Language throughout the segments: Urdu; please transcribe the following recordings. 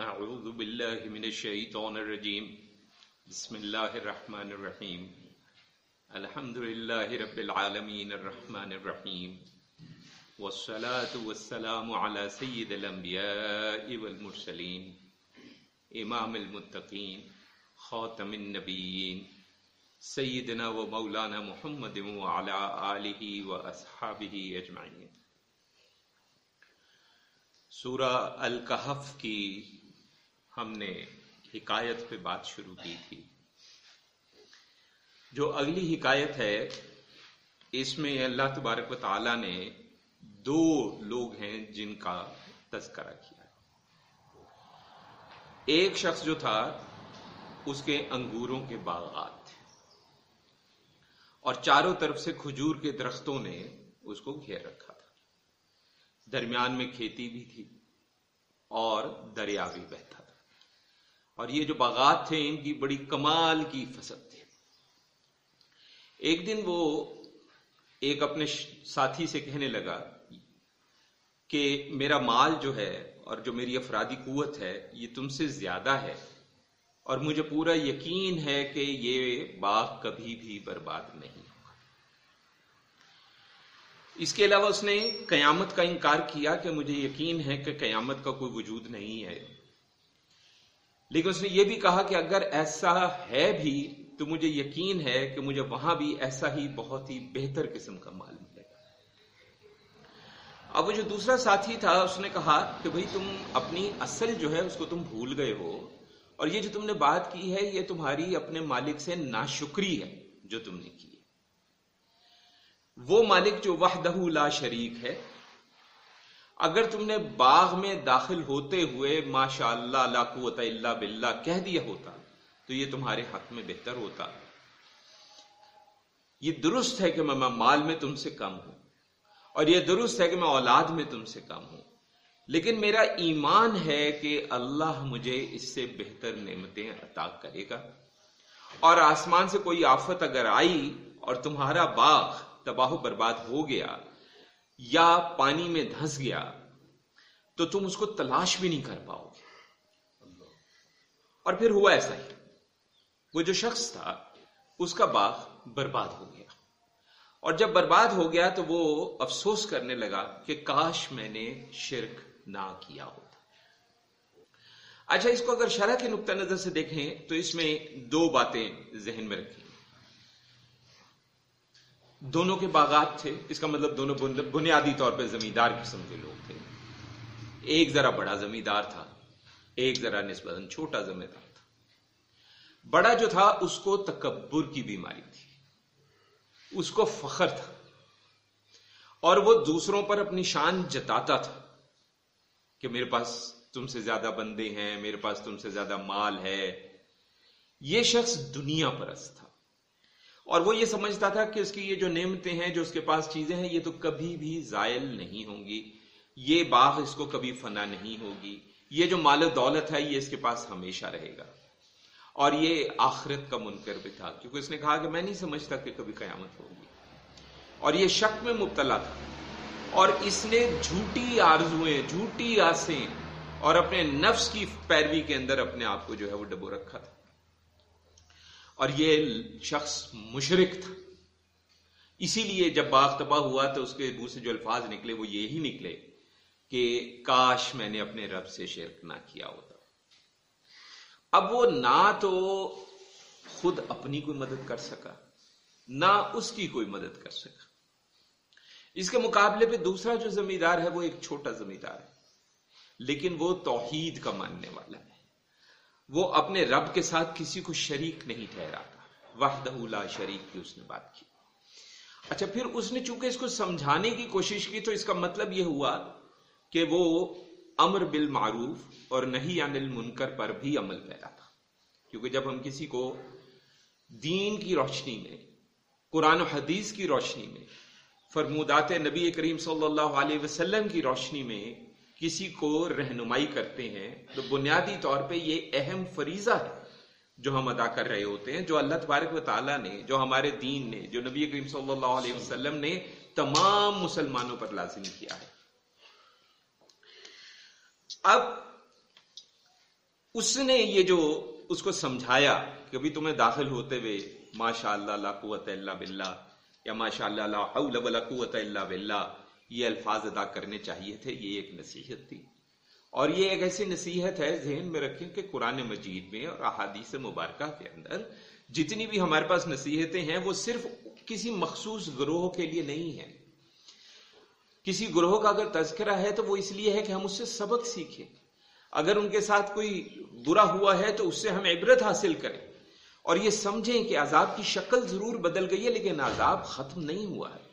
أعوذ بالله من الشيطان الرجيم. بسم الله الرحمن الرحيم. الحمد لله رب العالمين الرحمن الرحيم. والصلاة والسلام على سيد الأنبياء والمرسلين. إمام المتقين. خاتم النبيين. سيدنا ومولانا محمد وعلى آله وأصحابه أجمعين. سورہ الکحف کی ہم نے حکایت پہ بات شروع کی تھی۔ جو اگلی حکایت ہے، اس میں اللہ تبارک و تعالی نے دو لوگ ہیں جن کا تذکرہ کیا۔ ایک شخص جو تھا، اس کے انگوروں کے باغات تھے۔ اور چاروں طرف سے کھجور کے درختوں نے اس کو گھیر رکھا تھا۔ درمیان میں کھیتی بھی تھی اور دریا بھی بہتا۔ اور یہ جو باغات تھے، ان کی بڑی کمال کی فصل تھی۔ ایک دن وہ ایک اپنے ساتھی سے کہنے لگا کہ میرا مال جو ہے اور جو میری افرادی قوت ہے، یہ تم سے زیادہ ہے اور مجھے پورا یقین ہے کہ یہ باغ کبھی بھی برباد نہیں ہوگا۔ اس کے علاوہ اس نے قیامت کا انکار کیا کہ مجھے یقین ہے کہ قیامت کا کوئی وجود نہیں ہے۔ لیکن اس نے یہ بھی کہا کہ اگر ایسا ہے بھی تو مجھے یقین ہے کہ مجھے وہاں بھی ایسا ہی بہت ہی بہتر قسم کا مال ملے گا۔ اب وہ جو دوسرا ساتھی تھا، اس نے کہا کہ بھئی تم اپنی اصل جو ہے اس کو تم بھول گئے ہو، اور یہ جو تم نے بات کی ہے، یہ تمہاری اپنے مالک سے ناشکری ہے جو تم نے کی وہ مالک جو وحدہ لا شریک ہے اگر تم نے باغ میں داخل ہوتے ہوئے ماشاء اللہ لا قوت اللہ باللہ کہہ دیا ہوتا، تو یہ تمہارے حق میں بہتر ہوتا۔ یہ درست ہے کہ میں مال میں تم سے کم ہوں اور یہ درست ہے کہ میں اولاد میں تم سے کم ہوں، لیکن میرا ایمان ہے کہ اللہ مجھے اس سے بہتر نعمتیں عطا کرے گا۔ اور آسمان سے کوئی آفت اگر آئی اور تمہارا باغ تباہ و برباد ہو گیا یا پانی میں دھس گیا تو تم اس کو تلاش بھی نہیں کر پاؤ گے۔ اور پھر ہوا ایسا ہی۔ وہ جو شخص تھا، اس کا باغ برباد ہو گیا۔ اور جب برباد ہو گیا تو وہ افسوس کرنے لگا کہ کاش میں نے شرک نہ کیا ہوتا۔ اچھا اس کو اگر شرح کے نقطہ نظر سے دیکھیں تو اس میں دو باتیں ذہن میں رکھیں۔ دونوں کے باغات تھے، اس کا مطلب دونوں بنیادی طور پہ زمیندار قسم کے لوگ تھے۔ ایک ذرا بڑا زمیندار تھا، ایک ذرا نسبت چھوٹا زمیندار تھا۔ بڑا جو تھا، اس کو تکبر کی بیماری تھی۔ اس کو فخر تھا۔ اور وہ دوسروں پر اپنی شان جتاتا تھا کہ میرے پاس تم سے زیادہ بندے ہیں، میرے پاس تم سے زیادہ مال ہے۔ یہ شخص دنیا پرست تھا۔ اور وہ یہ سمجھتا تھا کہ اس کی یہ جو نعمتیں ہیں، جو اس کے پاس چیزیں ہیں، یہ تو کبھی بھی زائل نہیں ہوں گی۔ یہ باغ اس کو کبھی فنا نہیں ہوگی۔ یہ جو مال و دولت ہے، یہ اس کے پاس ہمیشہ رہے گا۔ اور یہ آخرت کا منکر بھی تھا، کیونکہ اس نے کہا کہ میں نہیں سمجھتا کہ کبھی قیامت ہوگی۔ اور یہ شک میں مبتلا تھا۔ اور اس نے جھوٹی آرزویں جھوٹی آسیں اور اپنے نفس کی پیروی کے اندر اپنے آپ کو جو ہے وہ ڈبو رکھا تھا۔ اور یہ شخص مشرق تھا۔ اسی لیے جب باغ تباہ ہوا تو اس کے منہ سے جو الفاظ نکلے وہ یہی نکلے کہ کاش میں نے اپنے رب سے شرک نہ کیا ہوتا۔ اب وہ نہ تو خود اپنی کوئی مدد کر سکا، نہ اس کی کوئی مدد کر سکا۔ اس کے مقابلے پہ دوسرا جو زمیندار ہے وہ ایک چھوٹا زمیندار ہے، لیکن وہ توحید کا ماننے والا ہے۔ وہ اپنے رب کے ساتھ کسی کو شریک نہیں ٹھہرا وحدہ لا شریک کی اس نے بات کی۔ اچھا پھر اس نے چونکہ اس کو سمجھانے کی کوشش کی تو اس کا مطلب یہ ہوا کہ وہ امر بالمعروف اور نہیں عن المنکر پر بھی عمل پیدا تھا۔ کیونکہ جب ہم کسی کو دین کی روشنی میں، قرآن و حدیث کی روشنی میں، فرمودات نبی کریم صلی اللہ علیہ وسلم کی روشنی میں کسی کو رہنمائی کرتے ہیں، تو بنیادی طور پہ یہ اہم فریضہ ہے جو ہم ادا کر رہے ہوتے ہیں، جو اللہ تبارک و تعالیٰ نے، جو ہمارے دین نے، جو نبی کریم صلی اللہ علیہ وسلم نے تمام مسلمانوں پر لازم کیا ہے۔ اب اس نے یہ جو اس کو سمجھایا کہ ابھی تمہیں داخل ہوتے ہوئے ماشاء اللہ لا قوت اللہ بلّہ یا ماشاء اللہ لا حول ولا قوت اللہ باللہ یہ الفاظ ادا کرنے چاہیے تھے، یہ ایک نصیحت تھی۔ اور یہ ایک ایسی نصیحت ہے ذہن میں رکھیں کہ قرآن مجید میں اور احادیث مبارکہ کے اندر جتنی بھی ہمارے پاس نصیحتیں ہیں، وہ صرف کسی مخصوص گروہ کے لیے نہیں ہے کسی گروہ کا اگر تذکرہ ہے تو وہ اس لیے ہے کہ ہم اس سے سبق سیکھیں۔ اگر ان کے ساتھ کوئی برا ہوا ہے تو اس سے ہم عبرت حاصل کریں۔ اور یہ سمجھیں کہ عذاب کی شکل ضرور بدل گئی ہے، لیکن عذاب ختم نہیں ہوا ہے۔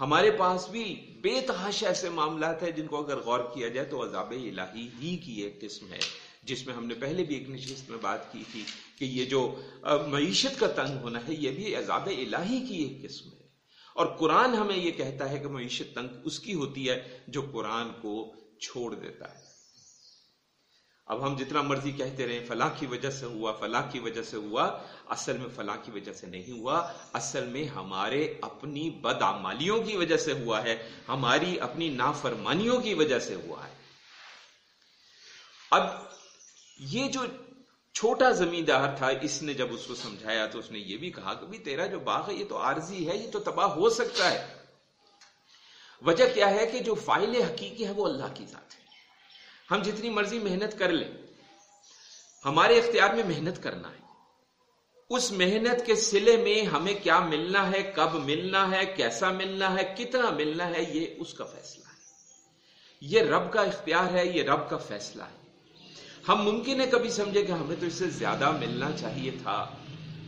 ہمارے پاس بھی بے تحاش ایسے معاملات ہیں جن کو اگر غور کیا جائے تو عذاب الہی ہی کی ایک قسم ہے، جس میں ہم نے پہلے بھی ایک نشست میں بات کی تھی کہ یہ جو معیشت کا تنگ ہونا ہے، یہ بھی عذاب الہی کی ایک قسم ہے۔ اور قرآن ہمیں یہ کہتا ہے کہ معیشت تنگ اس کی ہوتی ہے جو قرآن کو چھوڑ دیتا ہے۔ اب ہم جتنا مرضی کہتے رہے فلاں کی وجہ سے ہوا فلاں کی وجہ سے ہوا، اصل میں فلاں کی وجہ سے نہیں ہوا، اصل میں ہمارے اپنی بدعمالیوں کی وجہ سے ہوا ہے، ہماری اپنی نافرمانیوں کی وجہ سے ہوا ہے۔ اب یہ جو چھوٹا زمیندار تھا، اس نے جب اس کو سمجھایا تو اس نے یہ بھی کہا کہ تیرا جو باغ ہے، یہ تو عارضی ہے، یہ تو تباہ ہو سکتا ہے۔ وجہ کیا ہے کہ جو فائل حقیقی ہے وہ اللہ کی ذات ہے۔ ہم جتنی مرضی محنت کر لیں، ہمارے اختیار میں محنت کرنا ہے۔ اس محنت کے سلے میں ہمیں کیا ملنا ہے، کب ملنا ہے، کیسا ملنا ہے، کتنا ملنا ہے، یہ اس کا فیصلہ ہے۔ یہ رب کا اختیار ہے، یہ رب کا فیصلہ ہے۔ ہم ممکن ہے کبھی سمجھے کہ ہمیں تو اس سے زیادہ ملنا چاہیے تھا،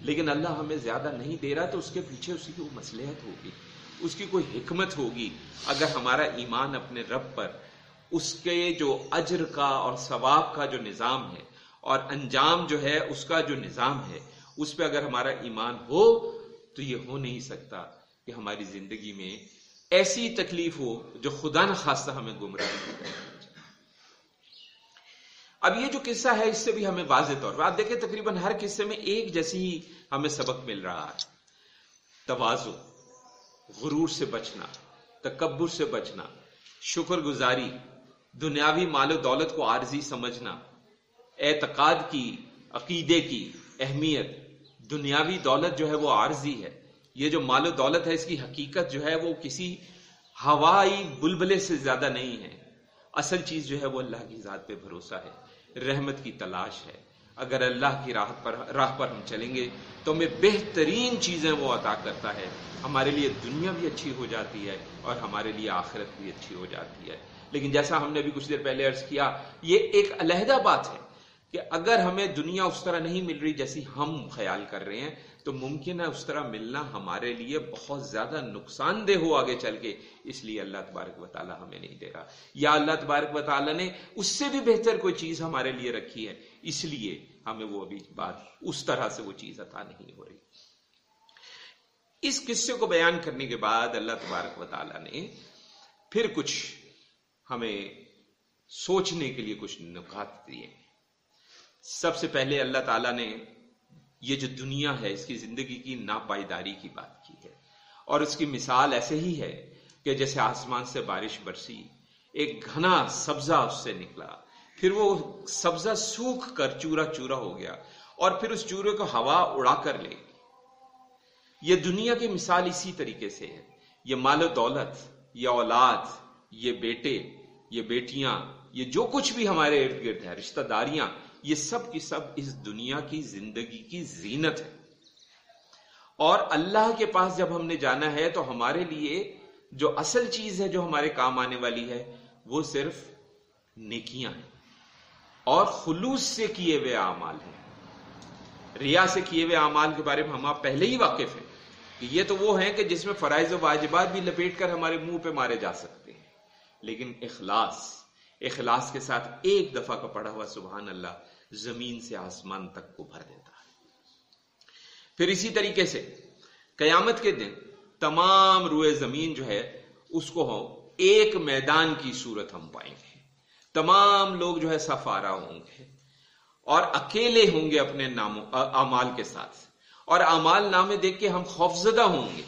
لیکن اللہ ہمیں زیادہ نہیں دے رہا تو اس کے پیچھے اس کی کوئی مسلحت ہوگی، اس کی کوئی حکمت ہوگی۔ اگر ہمارا ایمان اپنے رب پر اس کے جو اجر کا اور ثواب کا جو نظام ہے اور انجام جو ہے اس کا جو نظام ہے، اس پہ اگر ہمارا ایمان ہو تو یہ ہو نہیں سکتا کہ ہماری زندگی میں ایسی تکلیف ہو جو خدا نخواستہ ہمیں گمراہ اب یہ جو قصہ ہے، اس سے بھی ہمیں واضح طور پر، آپ دیکھیں تقریباً ہر قصے میں ایک جیسی ہی ہمیں سبق مل رہا ہے۔ توازو، غرور سے بچنا، تکبر سے بچنا شکر گزاری دنیاوی مال و دولت کو عارضی سمجھنا، اعتقاد کی، عقیدے کی اہمیت۔ دنیاوی دولت جو ہے وہ عارضی ہے۔ یہ جو مال و دولت ہے، اس کی حقیقت جو ہے وہ کسی ہوائی بلبلے سے زیادہ نہیں ہے۔ اصل چیز جو ہے وہ اللہ کی ذات پہ بھروسہ ہے۔ رحمت کی تلاش ہے۔ اگر اللہ کی راہ پر راہ پر ہم چلیں گے تو ہمیں بہترین چیزیں وہ عطا کرتا ہے۔ ہمارے لیے دنیا بھی اچھی ہو جاتی ہے اور ہمارے لیے آخرت بھی اچھی ہو جاتی ہے۔ لیکن جیسا ہم نے بھی کچھ دیر پہلے عرض کیا، یہ ایک علیحدہ بات ہے کہ اگر ہمیں دنیا اس طرح نہیں مل رہی جیسی ہم خیال کر رہے ہیں، تو ممکن ہے اس طرح ملنا ہمارے لیے بہت زیادہ نقصان دہ ہو آگے چل کے۔ اس لیے اللہ تبارک و تعالیٰ ہمیں نہیں دے رہا۔ یا اللہ تبارک و تعالیٰ نے اس سے بھی بہتر کوئی چیز ہمارے لیے رکھی ہے۔ اس لیے ہمیں وہ ابھی بات اس طرح سے وہ چیز عطا نہیں ہو رہی۔ اس قصے کو بیان کرنے کے بعد اللہ تبارک و تعالیٰ نے پھر کچھ ہمیں سوچنے کے لیے کچھ نکات دیے۔ سب سے پہلے اللہ تعالیٰ نے یہ جو دنیا ہے، اس کی زندگی کی ناپائیداری کی بات کی ہے۔ اور اس کی مثال ایسے ہی ہے کہ جیسے آسمان سے بارش برسی، ایک گھنا سبزہ اس سے نکلا، پھر وہ سبزہ سوکھ کر چورا چورا ہو گیا اور پھر اس چورے کو ہوا اڑا کر لے یہ دنیا کی مثال اسی طریقے سے ہے۔ یہ مال و دولت، یہ اولاد یہ بیٹے، یہ بیٹیاں، یہ جو کچھ بھی ہمارے ارد گرد ہے، رشتہ داریاں، یہ سب کی سب اس دنیا کی زندگی کی زینت ہے۔ اور اللہ کے پاس جب ہم نے جانا ہے تو ہمارے لیے جو اصل چیز ہے جو ہمارے کام آنے والی ہے، وہ صرف نیکیاں ہیں۔ اور خلوص سے کیے ہوئے اعمال ہیں۔ ریا سے کیے ہوئے اعمال کے بارے میں ہم آپ پہلے ہی واقف ہیں کہ یہ تو وہ ہیں کہ جس میں فرائض و واجبات بھی لپیٹ کر ہمارے منہ پہ مارے جا سکتے ہیں۔ لیکن اخلاص اخلاص کے ساتھ ایک دفعہ کا پڑا ہوا سبحان اللہ زمین سے آسمان تک کو بھر دیتا ہے۔ پھر اسی طریقے سے قیامت کے دن تمام روئے زمین جو ہے، اس کو ایک میدان کی صورت ہم پائیں گے۔ تمام لوگ جو ہے سفارا ہوں گے اور اکیلے ہوں گے اپنے ناموں امال کے ساتھ۔ اور امال نامے دیکھ کے ہم خوفزدہ ہوں گے۔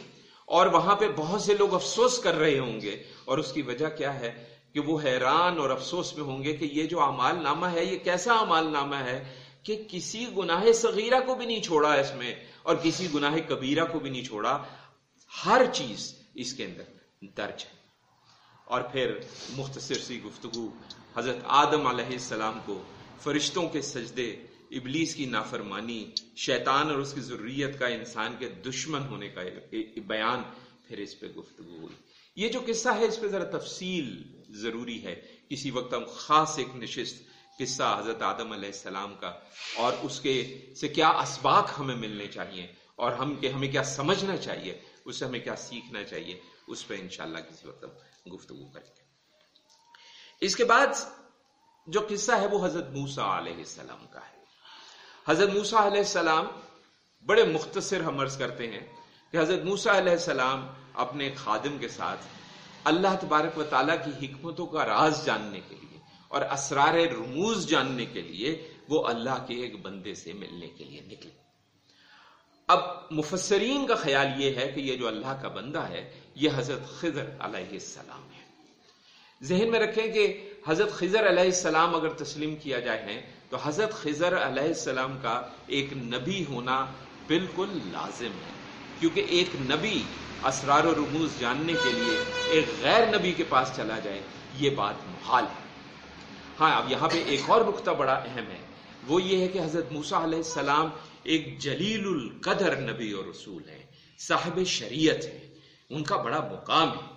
اور وہاں پہ بہت سے لوگ افسوس کر رہے ہوں گے۔ اور اس کی وجہ کیا ہے کہ وہ حیران اور افسوس میں ہوں گے کہ یہ جو امال نامہ ہے، یہ کیسا امال نامہ ہے کہ کسی گناہ صغیرہ کو بھی نہیں چھوڑا اس میں اور کسی گناہ کبیرہ کو بھی نہیں چھوڑا۔ ہر چیز اس کے اندر درج ہے۔ اور پھر مختصر سی گفتگو حضرت آدم علیہ السلام کو فرشتوں کے سجدے، ابلیس کی نافرمانی، شیطان اور اس کی ضروریت کا انسان کے دشمن ہونے کا بیان پھر اس پہ گفتگو ہوئی۔ یہ جو قصہ ہے، اس پہ ذرا تفصیل ضروری ہے۔ کسی وقت ہم خاص ایک نشست قصہ حضرت آدم علیہ السلام کا اور اس کے سے کیا اسباق ہمیں ملنے چاہیے اور ہم کہ ہمیں کیا سمجھنا چاہیے، اس سے ہمیں کیا سیکھنا چاہیے، اس پہ انشاءاللہ کسی وقت ہم گفتگو کریں گے۔ اس کے بعد جو قصہ ہے وہ حضرت موسا علیہ السلام کا ہے۔ حضرت موسا علیہ السلام بڑے مختصر ہم عرض کرتے ہیں۔ کہ حضرت موسا علیہ السلام اپنے خادم کے ساتھ اللہ تبارک و تعالیٰ کی حکمتوں کا راز جاننے کے لیے اور اسرار رموز جاننے کے لیے وہ اللہ کے ایک بندے سے ملنے کے لیے نکلے۔ اب مفسرین کا خیال یہ ہے کہ یہ جو اللہ کا بندہ ہے، یہ حضرت خضر علیہ السلام ہے۔ ذہن میں رکھیں کہ حضرت خضر علیہ السلام اگر تسلیم کیا جائے ہیں، تو حضرت خضر علیہ السلام کا ایک نبی ہونا بالکل لازم ہے۔ کیونکہ ایک نبی اسرار و رموز جاننے کے لیے ایک غیر نبی کے پاس چلا جائے، یہ بات محال ہے۔ ہاں اب یہاں پہ ایک اور نقطہ بڑا اہم ہے۔ وہ یہ ہے کہ حضرت موسا علیہ السلام ایک جلیل القدر نبی اور رسول ہے صاحب شریعت ہے ان کا بڑا مقام ہے،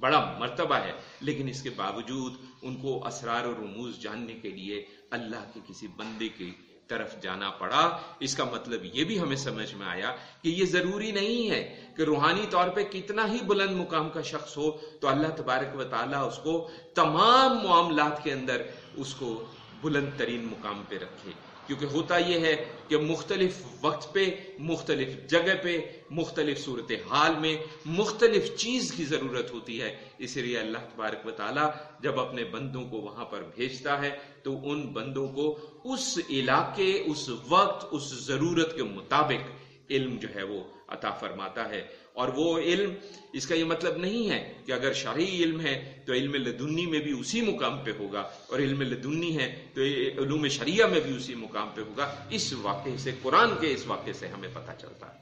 بڑا مرتبہ ہے۔ لیکن اس کے باوجود ان کو اسرار و رموز جاننے کے لیے اللہ کے کسی بندے کی طرف جانا پڑا۔ اس کا مطلب یہ بھی ہمیں سمجھ میں آیا کہ یہ ضروری نہیں ہے کہ روحانی طور پہ کتنا ہی بلند مقام کا شخص ہو تو اللہ تبارک و تعالیٰ اس کو تمام معاملات کے اندر اس کو بلند ترین مقام پہ رکھے۔ کیونکہ ہوتا یہ ہے کہ مختلف وقت پہ، مختلف جگہ پہ، مختلف صورت حال میں مختلف چیز کی ضرورت ہوتی ہے۔ اس لیے اللہ تبارک و تعالی جب اپنے بندوں کو وہاں پر بھیجتا ہے، تو ان بندوں کو اس علاقے، اس وقت، اس ضرورت کے مطابق علم جو ہے وہ عطا فرماتا ہے۔ اور وہ علم، اس کا یہ مطلب نہیں ہے کہ اگر شرعی علم ہے تو علم لدنی میں بھی اسی مقام پہ ہوگا، اور علم لدنی ہے تو علوم شریعہ میں بھی اسی مقام پہ ہوگا۔ اس واقعے سے، قرآن کے اس واقعے سے ہمیں پتہ چلتا ہے۔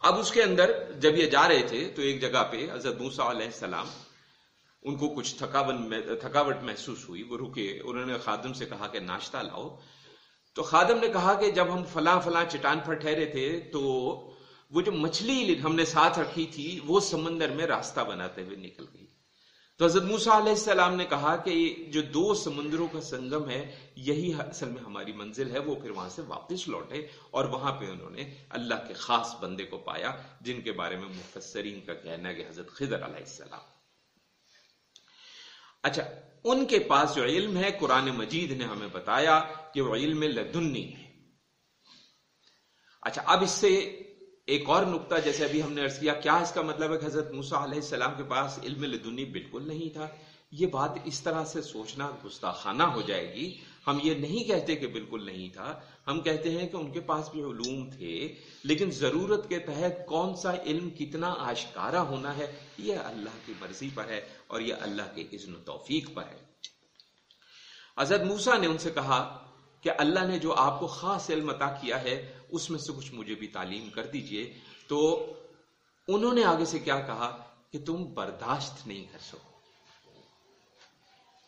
اب اس کے اندر جب یہ جا رہے تھے تو ایک جگہ پہ حضرت موسا علیہ السلام، ان کو کچھ تھکاون تھکاوٹ محسوس ہوئی، وہ رکے، انہوں نے خادم سے کہا کہ ناشتہ لاؤ۔ تو خادم نے کہا کہ جب ہم فلاں فلاں چٹان پر ٹھہرے تھے تو وہ جو مچھلی ہم نے ساتھ رکھی تھی، وہ سمندر میں راستہ بناتے ہوئے نکل گئی۔ تو حضرت موسا علیہ السلام نے کہا کہ جو دو سمندروں کا سنگم ہے، یہی اصل میں ہماری منزل ہے، وہ پھر وہاں سے واپس لوٹے اور وہاں پہ انہوں نے اللہ کے خاص بندے کو پایا، جن کے بارے میں مفسرین کا کہنا ہے کہ حضرت خضر علیہ السلام۔ اچھا ان کے پاس جو علم ہے، قرآن مجید نے ہمیں بتایا کہ وہ علم لدنی ہے۔ اچھا اب اس سے ایک اور نقطہ جیسے ابھی ہم نے عرض کیا کیا اس کا مطلب ہے کہ حضرت موسا علیہ السلام کے پاس علم لدنی بالکل نہیں تھا؟ یہ بات اس طرح سے سوچنا گستاخانہ ہو جائے گی۔ ہم یہ نہیں کہتے کہ بالکل نہیں تھا۔ ہم کہتے ہیں کہ ان کے پاس بھی علوم تھے، لیکن ضرورت کے تحت کون سا علم کتنا آشکارا ہونا ہے، یہ اللہ کی مرضی پر ہے اور یہ اللہ کے اذن و توفیق پر ہے۔ حضرت موسا نے ان سے کہا کہ اللہ نے جو آپ کو خاص علم عطا کیا ہے اس میں سے کچھ مجھے بھی تعلیم کر دیجیے۔ تو انہوں نے آگے سے کیا کہا کہ تم برداشت نہیں کر سکو۔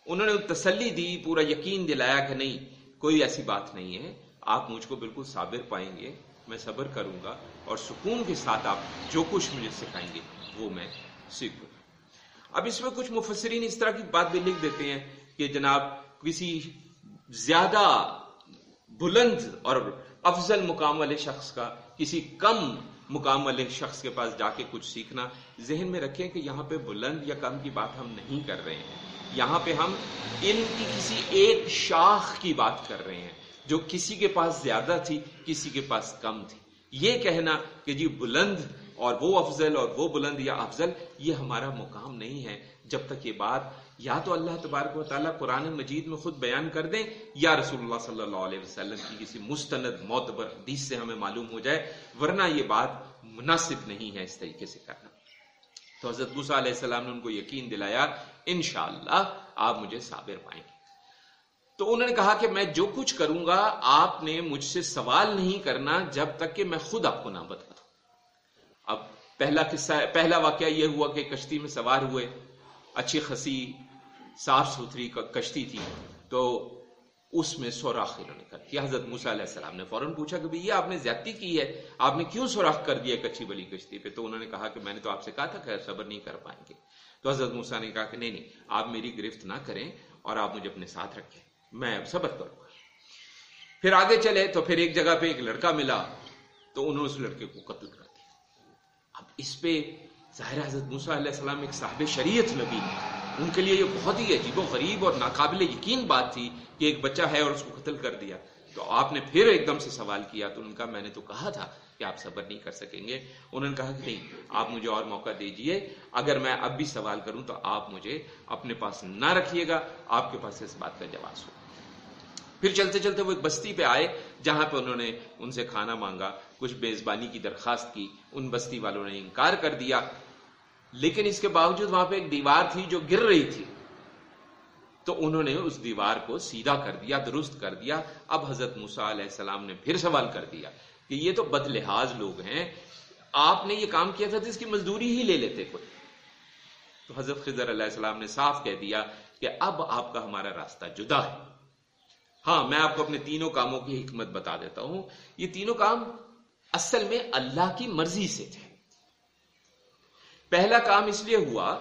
انہوں نے تسلی دی، پورا یقین دلایا کہ نہیں، کوئی ایسی بات نہیں ہے۔ آپ مجھ کو بالکل صابر پائیں گے، میں صبر کروں گا اور سکون کے ساتھ آپ جو کچھ مجھے سکھائیں گے، وہ میں سیکھوں۔ اب اس میں کچھ مفسرین اس طرح کی بات بھی لکھ دیتے ہیں کہ جناب کسی زیادہ بلند اور افضل مقام والے شخص کا، کسی کم مقام والے شخص کے پاس جا کے کچھ سیکھنا، ذہن میں رکھیں کہ یہاں پہ بلند یا کم کی بات ہم نہیں کر رہے ہیں۔ یہاں پہ ہم ان کی کسی ایک شاخ کی بات کر رہے ہیں، جو کسی کے پاس زیادہ تھی، کسی کے پاس کم تھی۔ یہ کہنا کہ جی بلند اور وہ افضل اور وہ بلند یا افضل، یہ ہمارا مقام نہیں ہے۔ جب تک یہ بات یا تو اللہ تبارک و تعالیٰ قرآن مجید میں خود بیان کر دیں، یا رسول اللہ صلی اللہ علیہ وسلم کی کسی مستند، معتبر حدیث سے ہمیں معلوم ہو جائے، ورنہ یہ بات مناسب نہیں ہے اس طریقے سے کرنا۔ تو حضرت موسیٰ علیہ السلام نے ان کو یقین دلایا، انشاءاللہ آپ مجھے صابر پائیں گے۔ تو انہوں نے کہا کہ میں جو کچھ کروں گا، آپ نے مجھ سے سوال نہیں کرنا جب تک کہ میں خود آپ کو نہ بتا دوں اب پہلا قصہ پہلا واقعہ یہ ہوا کہ کشتی میں سوار ہوئے، اچھی خسی صاف ستھری کشتی تھی، تو اس میں سوراخ انہوں نے کر دیا۔ حضرت موسیٰ علیہ السلام نے فوراً پوچھا کہ یہ آپ نے زیادتی کی ہے، آپ نے کیوں سوراخ کر دیا کچھی بلی کشتی پہ؟ تو انہوں نے کہا کہ میں نے تو آپ سے کہا تھا کہ صبر نہیں کر پائیں گے۔ تو حضرت موسیٰ نے کہا کہ نہیں نہیں، آپ میری گرفت نہ کریں اور آپ مجھے اپنے ساتھ رکھیں، میں اب صبر کروں گا۔ پھر آگے چلے تو پھر ایک جگہ پہ ایک لڑکا ملا، تو انہوں نے اس لڑکے کو قتل کر اس پہ ظاہر حضرت موسیٰ علیہ السلام ایک صاحب شریعت نبی ان کے لیے یہ بہت ہی عجیب و غریب اور ناقابل یقین بات تھی کہ ایک بچہ ہے اور اس کو قتل کر دیا۔ تو آپ نے پھر ایک دم سے سوال کیا، تو ان کا میں نے تو کہا تھا کہ آپ صبر نہیں کر سکیں گے۔ انہوں نے کہا کہ نہیں، آپ مجھے اور موقع دیجیے، اگر میں اب بھی سوال کروں تو آپ مجھے اپنے پاس نہ رکھیے گا، آپ کے پاس اس بات کا جواز ہو پھر چلتے چلتے وہ ایک بستی پہ آئے، جہاں پہ انہوں نے ان سے کھانا مانگا، کچھ میزبانی کی درخواست کی، ان بستی والوں نے انکار کر دیا۔ لیکن اس کے باوجود وہاں پہ ایک دیوار تھی جو گر رہی تھی۔ تو انہوں نے اس دیوار کو سیدھا کر دیا، درست کر دیا۔ اب حضرت موسا علیہ السلام نے پھر سوال کر دیا کہ یہ تو بد لحاظ لوگ ہیں، آپ نے یہ کام کیا تھا تو اس کی مزدوری ہی لے لیتے کوئی؟ تو حضرت خضر علیہ السلام نے صاف کہہ دیا کہ اب آپ کا ہمارا راستہ جدا ہے۔ ہاں میں آپ کو اپنے تینوں کاموں کی حکمت بتا دیتا ہوں۔ یہ تینوں کام اصل میں اللہ کی مرضی سے تھے۔ پہلا کام اس لیے ہوا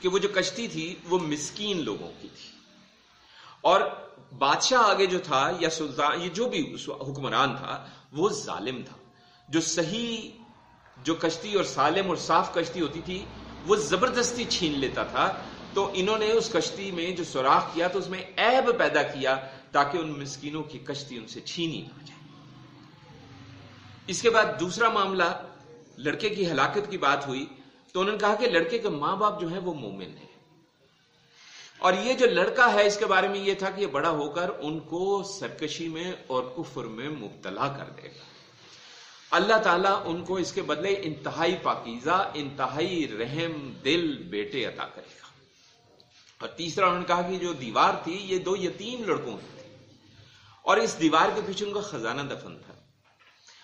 کہ وہ جو کشتی تھی، وہ مسکین لوگوں کی تھی۔ اور بادشاہ آگے جو تھا، یا سلطان، یہ جو بھی حکمران تھا، وہ ظالم تھا۔ جو صحیح، جو کشتی اور سالم اور صاف کشتی ہوتی تھی، وہ زبردستی چھین لیتا تھا۔ تو انہوں نے اس کشتی میں جو سوراخ کیا، تو اس میں عیب پیدا کیا۔ تاکہ ان مسکینوں کی کشتی ان سے چھینی نہ جائے۔ اس کے بعد دوسرا معاملہ، لڑکے کی ہلاکت کی بات ہوئی تو انہوں نے کہا کہ لڑکے کے ماں باپ جو ہیں وہ مومن ہیں۔ اور یہ جو لڑکا ہے، اس کے بارے میں یہ تھا کہ یہ بڑا ہو کر ان کو سرکشی میں اور کفر میں مبتلا کر دے گا۔ اللہ تعالیٰ ان کو اس کے بدلے انتہائی پاکیزہ، انتہائی رحم دل بیٹے عطا کرے گا۔ اور تیسرا انہوں نے کہا کہ جو دیوار تھی، یہ دو یتیم لڑکوں کی تھی اور اس دیوار کے پیچھے ان کا خزانہ دفن تھا۔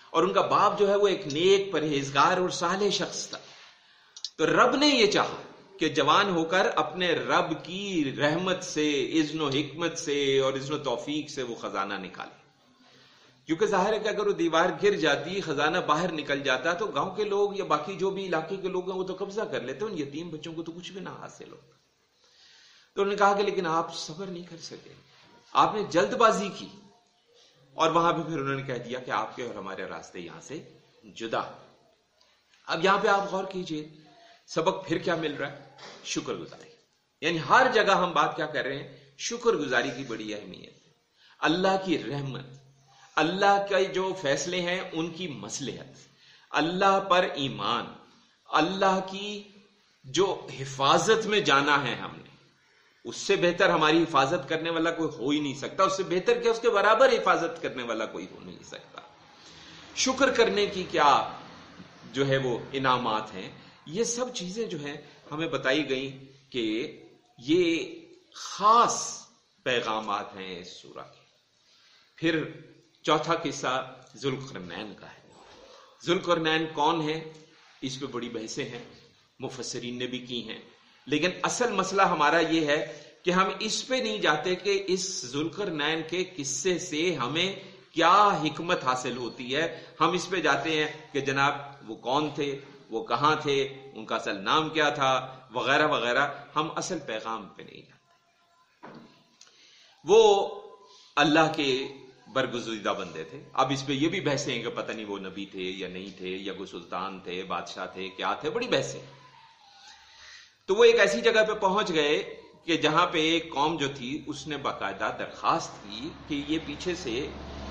اور ان کا باپ جو ہے وہ ایک نیک پرہیزگار اور صالح شخص تھا۔ تو رب نے یہ چاہا کہ جوان ہو کر اپنے رب کی رحمت سے، اذن و حکمت سے اور اذن و توفیق سے وہ خزانہ نکالے۔ کیونکہ ظاہر ہے کہ اگر وہ دیوار گر جاتی، خزانہ باہر نکل جاتا، تو گاؤں کے لوگ یا باقی جو بھی علاقے کے لوگ ہیں وہ تو قبضہ کر لیتے ان یتیم بچوں کو تو کچھ بھی نہ حاصل ہوتا تو انہوں نے کہا کہ لیکن آپ صبر نہیں کر سکے۔ آپ نے جلد بازی کی۔ اور وہاں پہ پھر انہوں نے کہہ دیا کہ آپ کے اور ہمارے راستے یہاں سے جدا۔ اب یہاں پہ آپ غور کیجیے، سبق پھر کیا مل رہا ہے؟ شکر گزاری۔ یعنی ہر جگہ ہم بات کیا کر رہے ہیں، شکر گزاری کی بڑی اہمیت۔ اللہ کی رحمت، اللہ کے جو فیصلے ہیں، ان کی مسلحت اللہ پر ایمان، اللہ کی جو حفاظت میں جانا ہے ہم نے۔ اس سے بہتر ہماری حفاظت کرنے والا کوئی ہو ہی نہیں سکتا، اس سے بہتر کیا اس کے برابر حفاظت کرنے والا کوئی ہو نہیں سکتا۔ شکر کرنے کی کیا جو ہے وہ انعامات ہیں، یہ سب چیزیں جو ہیں ہمیں بتائی گئی کہ یہ خاص پیغامات ہیں اس سورہ کے۔ پھر چوتھا قصہ ذوالقرنین کا ہے۔ ذوالقرنین کون ہے اس پہ بڑی بحثیں ہیں، مفسرین نے بھی کی ہیں۔ لیکن اصل مسئلہ ہمارا یہ ہے کہ ہم اس پہ نہیں جاتے کہ اس ذلکر نین کے قصے سے ہمیں کیا حکمت حاصل ہوتی ہے۔ ہم اس پہ جاتے ہیں کہ جناب وہ کون تھے، وہ کہاں تھے، ان کا اصل نام کیا تھا، وغیرہ وغیرہ۔ ہم اصل پیغام پہ نہیں جاتے۔ وہ اللہ کے برگزیدہ بندے تھے۔ اب اس پہ یہ بھی بحثیں ہیں کہ پتہ نہیں وہ نبی تھے یا نہیں تھے یا وہ سلطان تھے، بادشاہ تھے، کیا تھے، بڑی بحثیں۔ تو وہ ایک ایسی جگہ پہ پہنچ گئے کہ جہاں پہ ایک قوم جو تھی، اس نے باقاعدہ درخواست کی کہ یہ پیچھے سے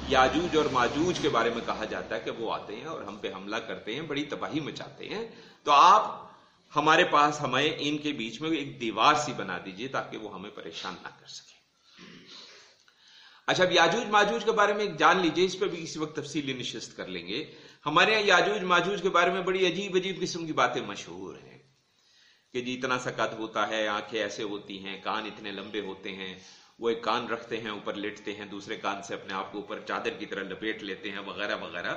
یاجوج اور ماجوج کے بارے میں کہا جاتا ہے کہ وہ آتے ہیں اور ہم پہ حملہ کرتے ہیں، بڑی تباہی مچاتے ہیں۔ تو آپ ہمارے پاس ہمیں ان کے بیچ میں ایک دیوار سی بنا دیجیے تاکہ وہ ہمیں پریشان نہ کر سکے۔ اچھا اب یاجوج ماجوج کے بارے میں جان لیجیے، اس پہ بھی کسی وقت تفصیلی نشست کر لیں گے۔ ہمارے یہاں یاجوج ماجوج کے بارے میں بڑی عجیب عجیب قسم کی باتیں مشہور ہیں۔ کہ جی اتنا سا قد ہوتا ہے، آنکھیں ایسے ہوتی ہیں، کان اتنے لمبے ہوتے ہیں، وہ ایک کان رکھتے ہیں، اوپر لیٹتے ہیں، دوسرے کان سے اپنے آپ کو اوپر چادر کی طرح لپیٹ لیتے ہیں، وغیرہ وغیرہ۔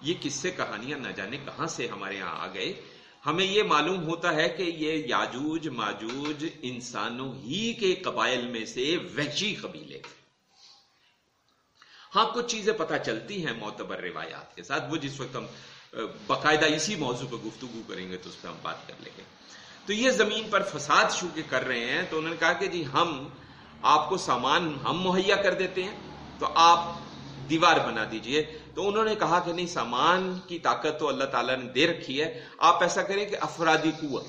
یہ کس سے کہانیاں نہ جانے، کہاں سے ہمارے یہاں آ گئے؟ ہمیں یہ معلوم ہوتا ہے کہ یہ یاجوج، ماجوج انسانوں ہی کے قبائل میں سے وحشی قبیلے ہاں کچھ چیزیں پتہ چلتی ہیں معتبر روایات کے ساتھ، وہ جس وقت ہم باقاعدہ اسی موضوع پہ گفتگو کریں گے تو اس پہ ہم بات کر لیں گے۔ تو یہ زمین پر فساد شو کے کر رہے ہیں تو انہوں نے کہا کہ جی ہم آپ کو سامان ہم مہیا کر دیتے ہیں تو آپ دیوار بنا دیجیے۔ تو انہوں نے کہا کہ نہیں، سامان کی طاقت تو اللہ تعالیٰ نے دے رکھی ہے۔ آپ ایسا کریں کہ افرادی قوت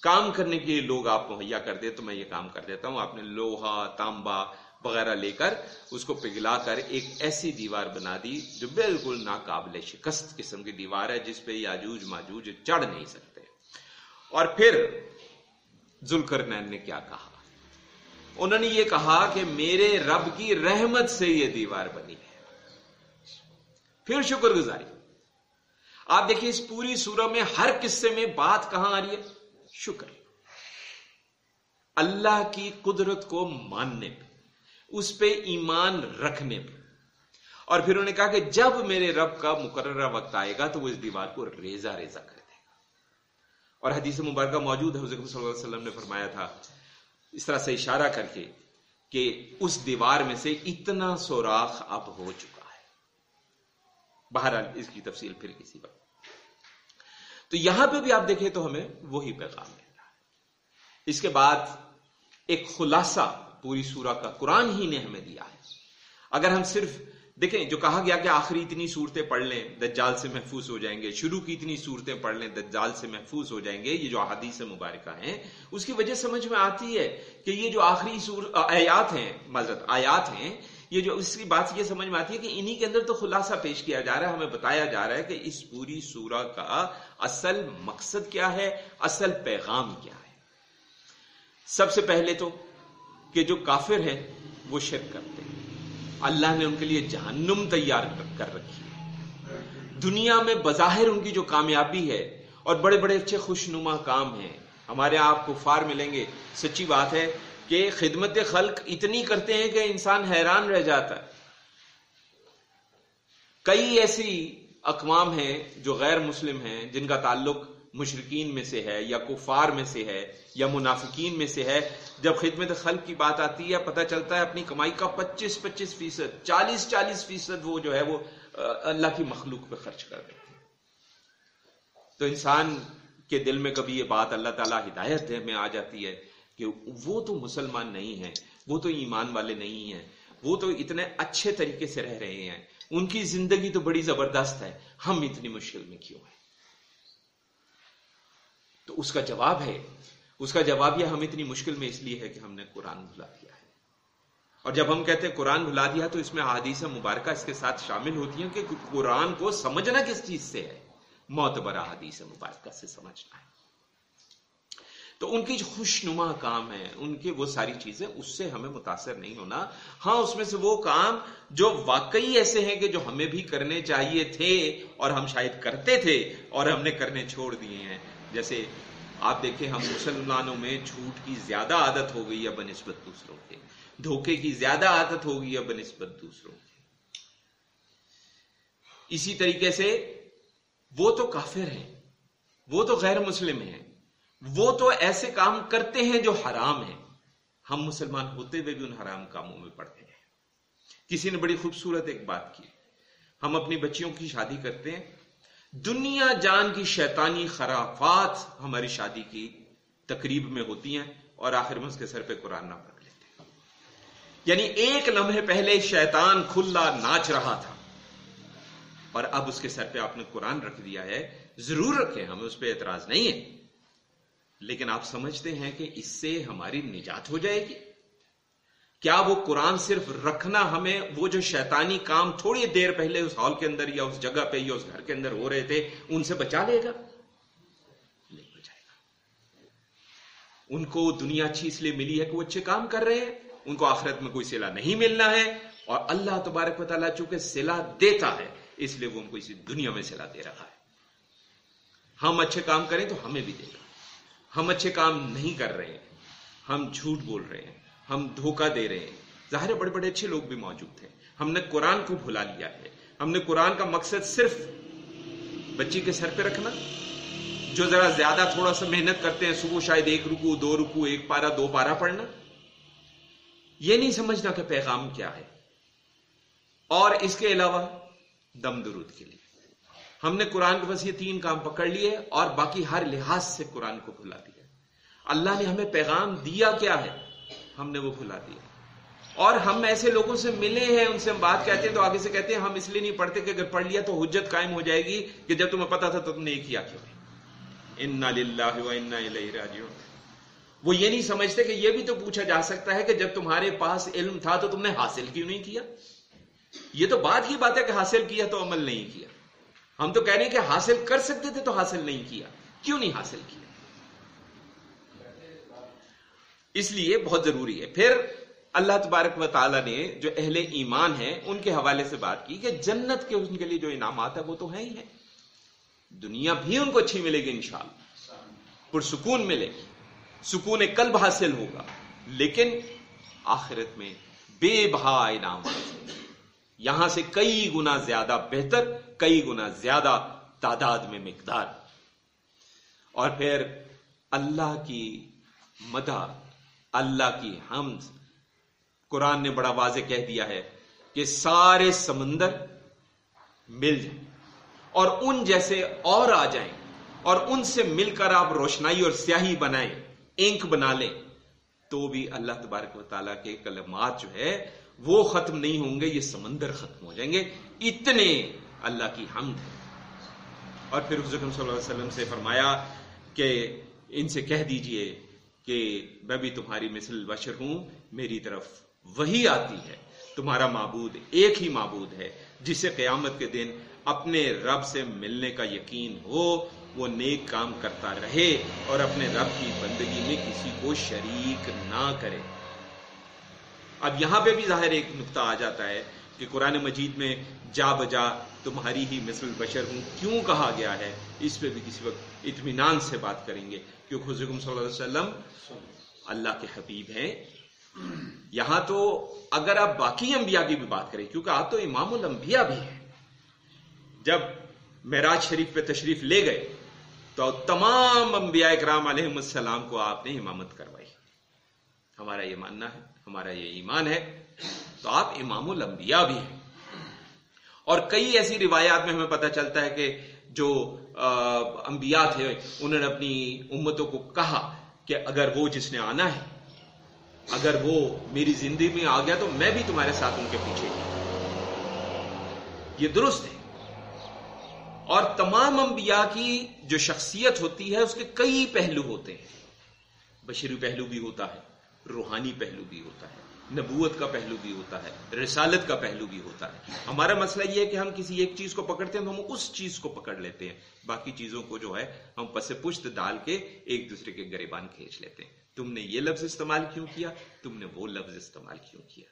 کام کرنے کے لیے لوگ آپ مہیا کر دے تو میں یہ کام کر دیتا ہوں۔ آپ نے لوہا، تانبا وغیرہ لے کر اس کو پگھلا کر ایک ایسی دیوار بنا دی جو بالکل ناقابل شکست قسم کی دیوار ہے جس پہ یاجوج ماجوج چڑھ نہیں سکتے۔ اور پھر ذلکر نے کیا کہا؟ انہوں نے یہ کہا کہ میرے رب کی رحمت سے یہ دیوار بنی ہے۔ پھر شکر گزاری آپ دیکھیے، اس پوری سورہ میں ہر قصے میں بات کہاں آ رہی ہے؟ شکر۔ اللہ کی قدرت کو ماننے پہ، اس پہ ایمان رکھنے پہ۔ اور پھر انہوں نے کہا کہ جب میرے رب کا مقررہ وقت آئے گا تو وہ اس دیوار کو ریزا ریزا کر۔ اور حدیث مبارکہ موجود ہے حضرت صلی اللہ علیہ وسلم نے فرمایا تھا۔ اس طرح سے اشارہ کر کے کہ اس دیوار میں سے اتنا سوراخ اب ہو چکا ہے۔ بہرحال اس کی تفصیل پھر کسی بات تو یہاں پہ بھی آپ دیکھیں تو ہمیں وہی پیغام مل رہا ہے۔ اس کے بعد ایک خلاصہ پوری سورہ کا قرآن ہی نے ہمیں دیا ہے۔ اگر ہم صرف دیکھیں، جو کہا گیا کہ آخری اتنی صورتیں پڑھ لیں، دجال سے محفوظ ہو جائیں گے، شروع کی اتنی صورتیں پڑھ لیں، دجال سے محفوظ ہو جائیں گے، یہ جو احادیث مبارکہ ہیں، اس کی وجہ سمجھ میں آتی ہے کہ یہ جو آخری آیات ہیں، معذرت، آیات ہیں، یہ جو اس کی بات یہ سمجھ میں آتی ہے کہ انہی کے اندر تو خلاصہ پیش کیا جا رہا ہے، ہمیں بتایا جا رہا ہے کہ اس پوری سورہ کا اصل مقصد کیا ہے، اصل پیغام کیا ہے۔ سب سے پہلے تو کہ جو کافر ہیں، وہ شرک کرتے ہیں۔ اللہ نے ان کے لیے جہنم تیار کر رکھی ہے۔ دنیا میں بظاہر ان کی جو کامیابی ہے اور بڑے بڑے اچھے خوش نما کام ہیں، ہمارے آپ کو فار ملیں گے۔ سچی بات ہے کہ خدمت خلق اتنی کرتے ہیں کہ انسان حیران رہ جاتا ہے۔ کئی ایسی اقوام ہیں جو غیر مسلم ہیں، جن کا تعلق مشرقین میں سے ہے یا کفار میں سے ہے یا منافقین میں سے ہے، جب خدمت خلق کی بات آتی ہے پتہ چلتا ہے اپنی کمائی کا پچیس پچیس فیصد، چالیس چالیس فیصد وہ جو ہے وہ اللہ کی مخلوق پہ خرچ کر دیتے تو انسان کے دل میں کبھی یہ بات اللہ تعالیٰ ہدایت میں آ جاتی ہے کہ وہ تو مسلمان نہیں ہے وہ تو ایمان والے نہیں ہیں، وہ تو اتنے اچھے طریقے سے رہ رہے ہیں۔ ان کی زندگی تو بڑی زبردست ہے، ہم اتنی مشکل میں کیوں ہیں؟ تو اس کا جواب ہے، اس کا جواب یہ ہم اتنی مشکل میں اس لیے ہے کہ ہم نے قرآن بھلا دیا ہے۔ اور جب ہم کہتے ہیں قرآن بھلا دیا تو اس میں حادیث مبارکہ اس کے ساتھ شامل ہوتی ہیں کہ قرآن کو سمجھنا کس چیز سے ہے؟ معتبر حادیث مبارکہ سے سمجھنا ہے۔ تو ان کی جو خوش نما کام ہے، ان کے وہ ساری چیزیں، اس سے ہمیں متاثر نہیں ہونا۔ ہاں اس میں سے وہ کام جو واقعی ایسے ہیں کہ جو ہمیں بھی کرنے چاہیے تھے اور ہم شاید کرتے تھے اور ہم نے کرنے چھوڑ دیے ہیں۔ جیسے آپ دیکھیں ہم مسلمانوں میں جھوٹ کی زیادہ عادت ہو گئی ہے بنسبت دوسروں کے۔ دھوکے کی زیادہ عادت ہو گئی ہے بنسبت دوسروں کے۔ اسی طریقے سے وہ تو کافر ہیں، وہ تو غیر مسلم ہیں، وہ تو ایسے کام کرتے ہیں جو حرام ہیں۔ ہم مسلمان ہوتے ہوئے بھی ان حرام کاموں میں پڑتے ہیں۔ کسی نے بڑی خوبصورت ایک بات کی۔ ہم اپنی بچیوں کی شادی کرتے ہیں دنیا جان کی شیطانی خرافات ہماری شادی کی تقریب میں ہوتی ہیں اور آخر میں اس کے سر پہ قرآن نہ پڑھ لیتے ہیں۔ یعنی ایک لمحے پہلے شیطان کھلا ناچ رہا تھا۔ اور اب اس کے سر پہ آپ نے قرآن رکھ دیا ہے۔ ضرور رکھے ہمیں اس پہ اعتراض نہیں ہے۔ لیکن آپ سمجھتے ہیں کہ اس سے ہماری نجات ہو جائے گی۔ کیا وہ قرآن صرف رکھنا ہمیں وہ جو شیطانی کام تھوڑی دیر پہلے اس ہال کے اندر یا اس جگہ پہ یا اس گھر کے اندر ہو رہے تھے، ان سے بچا لے گا؟ نہیں بچائے گا۔ ان کو دنیا اچھی اس لیے ملی ہے کہ وہ اچھے کام کر رہے ہیں۔ ان کو آخرت میں کوئی سلا نہیں ملنا ہے۔ اور اللہ تبارک و تعالیٰ چونکہ سلا دیتا ہے، اس لیے وہ ان کو اسی دنیا میں سلا دے رہا ہے۔ ہم اچھے کام کریں تو ہمیں بھی دے گا۔ ہم اچھے کام نہیں کر رہے ہیں۔ ہم جھوٹ بول رہے ہیں۔ ہم دھوکہ دے رہے ہیں۔ ظاہر بڑے بڑے اچھے لوگ بھی موجود تھے۔ ہم نے قرآن کو بھلا لیا ہے۔ ہم نے قرآن کا مقصد صرف بچی کے سر پہ رکھنا، جو ذرا زیادہ تھوڑا سا محنت کرتے ہیں، صبح شاید ایک رکو دو رکو ایک پارا دو پارا پڑھنا۔ یہ نہیں سمجھنا کہ پیغام کیا ہے۔ اور اس کے علاوہ دم درود کے لیے۔ ہم نے قرآن کے بس یہ تین کام پکڑ لیے اور باقی ہر لحاظ سے قرآن کو بھلا دیا۔ اللہ نے ہمیں پیغام دیا کیا ہے؟ ہم نے وہ بھلا دیا۔ اور ہم ایسے لوگوں سے ملے ہیں، ان سے ہم بات کہتے ہیں تو آگے سے کہتے ہیں، ہم اس لیے نہیں پڑھتے کہ اگر پڑھ لیا تو حجت قائم ہو جائے گی کہ جب تمہیں پتا تھا تو تم نے یہ کیا کیوں؟ انا للہ و انا الیہ راجعون۔ وہ یہ نہیں سمجھتے کہ یہ بھی تو پوچھا جا سکتا ہے کہ جب تمہارے پاس علم تھا تو تم نے حاصل کیوں نہیں کیا؟ یہ تو بات کی بات ہے کہ حاصل کیا تو عمل نہیں کیا۔ ہم تو کہہ رہے ہیں کہ حاصل کر سکتے تھے تو حاصل نہیں کیا۔ کیوں نہیں حاصل کیا؟ اس لیے بہت ضروری ہے۔ پھر اللہ تبارک و تعالیٰ نے جو اہل ایمان ہیں، ان کے حوالے سے بات کی کہ جنت کے ان کے لیے جو انعامات ہے وہ تو ہے ہی ہے دنیا بھی ان کو اچھی ملے گی انشاءاللہ۔ پرسکون ملے گی۔ سکون قلب حاصل ہوگا۔ لیکن آخرت میں بے بہا انعامات یہاں سے کئی گنا زیادہ بہتر، کئی گنا زیادہ تعداد میں مقدار۔ اور پھر اللہ کی مدد اللہ کی حمد۔ قرآن نے بڑا واضح کہہ دیا ہے کہ سارے سمندر مل جائیں اور ان جیسے اور آ جائیں اور ان سے مل کر آپ روشنائی اور سیاہی بنائیں، اینک بنا لیں، تو بھی اللہ تبارک و تعالیٰ کے کلمات جو ہے وہ ختم نہیں ہوں گے، یہ سمندر ختم ہو جائیں گے۔ اتنے اللہ کی حمد ہے۔ اور پھر حضرت صلی اللہ علیہ وسلم سے فرمایا کہ ان سے کہہ دیجیے کہ میں بھی تمہاری مثل بشر ہوں، میری طرف وہی آتی ہے۔ تمہارا معبود ایک ہی معبود ہے، جسے قیامت کے دن اپنے رب سے ملنے کا یقین ہو، وہ نیک کام کرتا رہے اور اپنے رب کی بندگی میں کسی کو شریک نہ کرے۔ اب یہاں پہ بھی ظاہر ایک نقطہ آ جاتا ہے کہ قرآن مجید میں جا بجا تمہاری ہی مثل بشر ہوں، کیوں کہا گیا ہے؟ اس پہ بھی کسی وقت اطمینان سے بات کریں گے، کیونکہ حضرت صلی اللہ علیہ وسلم اللہ کے حبیب ہیں۔ یہاں تو اگر آپ باقی انبیاء کی بھی بات کریں، کیونکہ آپ تو امام الانبیاء بھی ہیں۔ جب معراج شریف پہ تشریف لے گئے، تو تمام انبیاء اکرام علیہ السلام کو آپ نے امامت کروائی۔ ہمارا یہ ماننا ہے، ہمارا یہ ایمان ہے، تو آپ امام الانبیاء بھی ہیں۔ اور کئی ایسی روایات میں ہمیں پتہ چلتا ہے کہ جو انبیاء تھے، انہوں نے اپنی امتوں کو کہا کہ اگر وہ جس نے آنا ہے، اگر وہ میری زندگی میں آ گیا تو میں بھی تمہارے ساتھ ان کے پیچھے گیا یہ درست ہے۔ اور تمام انبیاء کی جو شخصیت ہوتی ہے، اس کے کئی پہلو ہوتے ہیں۔ بشری پہلو بھی ہوتا ہے، روحانی پہلو بھی ہوتا ہے۔ نبوت کا پہلو بھی ہوتا ہے، رسالت کا پہلو بھی ہوتا ہے۔ ہمارا مسئلہ یہ ہے کہ ہم کسی ایک چیز کو پکڑتے ہیں تو ہم اس چیز کو پکڑ لیتے ہیں۔ باقی چیزوں کو جو ہے، ہم پس پشت ڈال کے ایک دوسرے کے گریبان کھینچ لیتے ہیں۔ تم نے یہ لفظ استعمال کیوں کیا؟ تم نے وہ لفظ استعمال کیوں کیا؟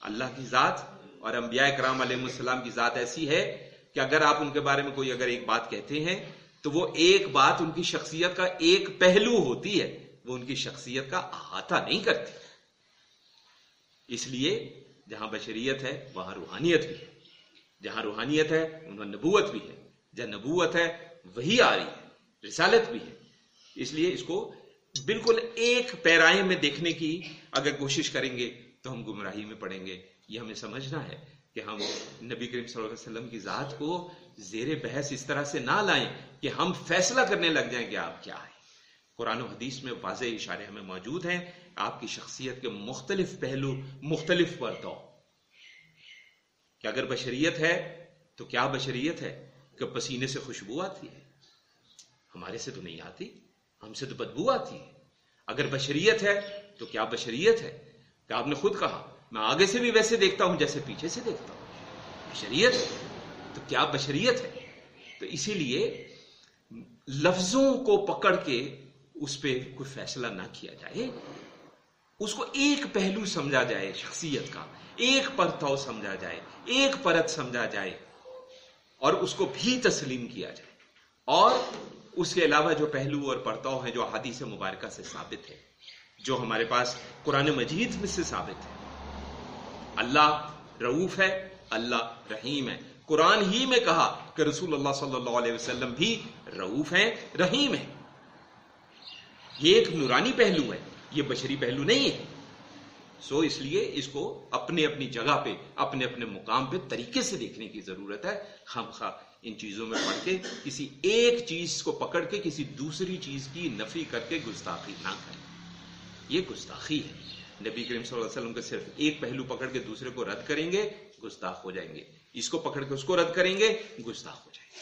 اللہ کی ذات اور انبیاء کرام علیہ السلام کی ذات ایسی ہے کہ اگر آپ ان کے بارے میں کوئی اگر ایک بات کہتے ہیں، تو وہ ایک بات ان کی شخصیت کا ایک پہلو ہوتی ہے۔ وہ ان کی شخصیت کا احاطہ نہیں کرتی۔ اس لیے جہاں بشریت ہے، وہاں روحانیت بھی ہے۔ جہاں روحانیت ہے، وہاں نبوت بھی ہے۔ جہاں نبوت ہے، وہی آ رہی ہے۔ رسالت بھی ہے۔ اس لیے اس کو بالکل ایک پیرائے میں دیکھنے کی اگر کوشش کریں گے تو ہم گمراہی میں پڑیں گے۔ یہ ہمیں سمجھنا ہے کہ ہم نبی کریم صلی اللہ علیہ وسلم کی ذات کو زیر بحث اس طرح سے نہ لائیں کہ ہم فیصلہ کرنے لگ جائیں کہ آپ کیا ہیں۔ قرآن و حدیث میں واضح اشارے ہمیں موجود ہیں۔ آپ کی شخصیت کے مختلف پہلو، مختلف پرتو کہ اگر بشریت ہے، تو کیا بشریت ہے؟ کہ پسینے سے خوشبو آتی ہے۔ ہمارے سے تو نہیں آتی، ہم سے تو بدبو آتی ہے۔ اگر بشریت ہے، تو کیا بشریت ہے؟ کہ آپ نے خود کہا، میں آگے سے بھی ویسے دیکھتا ہوں، جیسے پیچھے سے دیکھتا ہوں۔ بشریت، تو کیا بشریت ہے؟ تو اسی لیے لفظوں کو پکڑ کے اس پہ کوئی فیصلہ نہ کیا جائے۔ اس کو ایک پہلو سمجھا جائے، شخصیت کا۔ ایک پرتو سمجھا جائے، ایک پرت سمجھا جائے اور اس کو بھی تسلیم کیا جائے۔ اور اس کے علاوہ جو پہلو اور پرتاؤ ہیں جو حدیث مبارکہ سے ثابت ہے جو ہمارے پاس قرآن مجید میں سے ثابت ہے اللہ رعوف ہے، اللہ رحیم ہے۔ قرآن ہی میں کہا کہ رسول اللہ صلی اللہ علیہ وسلم بھی رعوف ہیں، رحیم ہیں۔ یہ ایک نورانی پہلو ہے۔ یہ بشری پہلو نہیں ہے۔ سو اس لیے اس کو اپنے اپنی جگہ پہ، اپنے اپنے مقام پہ طریقے سے دیکھنے کی ضرورت ہے۔ ہم خواہ ان چیزوں میں پڑھ کے، کسی ایک چیز کو پکڑ کے، کسی دوسری چیز کی نفی کر کے گستاخی نہ کریں۔ یہ گستاخی ہے۔ نبی کریم صلی اللہ علیہ وسلم کے صرف ایک پہلو پکڑ کے دوسرے کو رد کریں گے، گستاخ ہو جائیں گے۔ اس کو پکڑ کے اس کو رد کریں گے، گستاخ ہو جائیں گے۔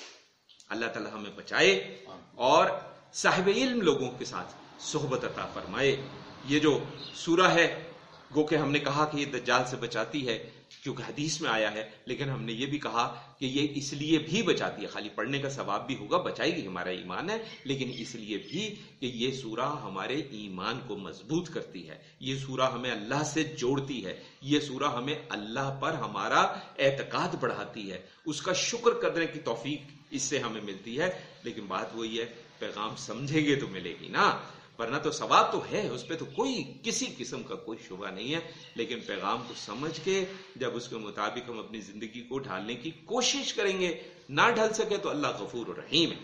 اللہ تعالی ہمیں بچائے اور صاحب علم لوگوں کے ساتھ صحبت عطا فرمائے۔ یہ جو سورہ ہے، گو کہ ہم نے کہا کہ یہ دجال سے بچاتی ہے، کیونکہ حدیث میں آیا ہے، لیکن ہم نے یہ بھی کہا کہ یہ اس لیے بھی بچاتی ہے۔ خالی پڑھنے کا ثواب بھی ہوگا، بچائے گی، ہمارا ایمان ہے، لیکن اس لیے بھی کہ یہ سورہ ہمارے ایمان کو مضبوط کرتی ہے۔ یہ سورہ ہمیں اللہ سے جوڑتی ہے۔ یہ سورہ ہمیں اللہ پر ہمارا اعتقاد بڑھاتی ہے۔ اس کا شکر کرنے کی توفیق اس سے ہمیں ملتی ہے۔ لیکن بات وہی ہے، پیغام سمجھیں گے تو ملے گی نا۔ ورنہ تو ثواب تو ہے، اس پہ تو کوئی کسی قسم کا کوئی شبہ نہیں ہے۔ لیکن پیغام کو سمجھ کے جب اس کے مطابق ہم اپنی زندگی کو ڈھالنے کی کوشش کریں گے، نہ ڈھل سکے تو اللہ غفور و رحیم ہے۔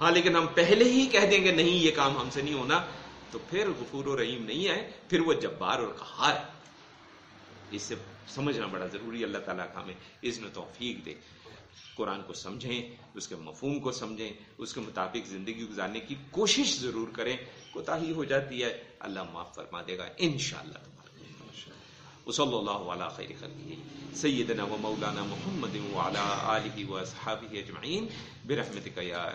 ہاں لیکن ہم پہلے ہی کہہ دیں گے، نہیں، یہ کام ہم سے نہیں ہونا، تو پھر غفور و رحیم نہیں ہے پھر وہ جبار اور کہار ہے۔ اس سے سمجھنا بڑا ضروری اللہ تعالیٰ کا ہمیں اس میں توفیق دے۔ قرآن کو سمجھیں، اس کے مفہوم کو سمجھیں، اس کے مطابق زندگی گزارنے کی کوشش ضرور کریں، کوتا ہی ہو جاتی ہے۔ اللہ معاف فرما دے گا ان شاء اللہ وصلی اللہ علیہ خیر خلقی سیدنا و مولانا محمد وعلا آلہ و اصحابہ اجمعین۔ برحمتک یا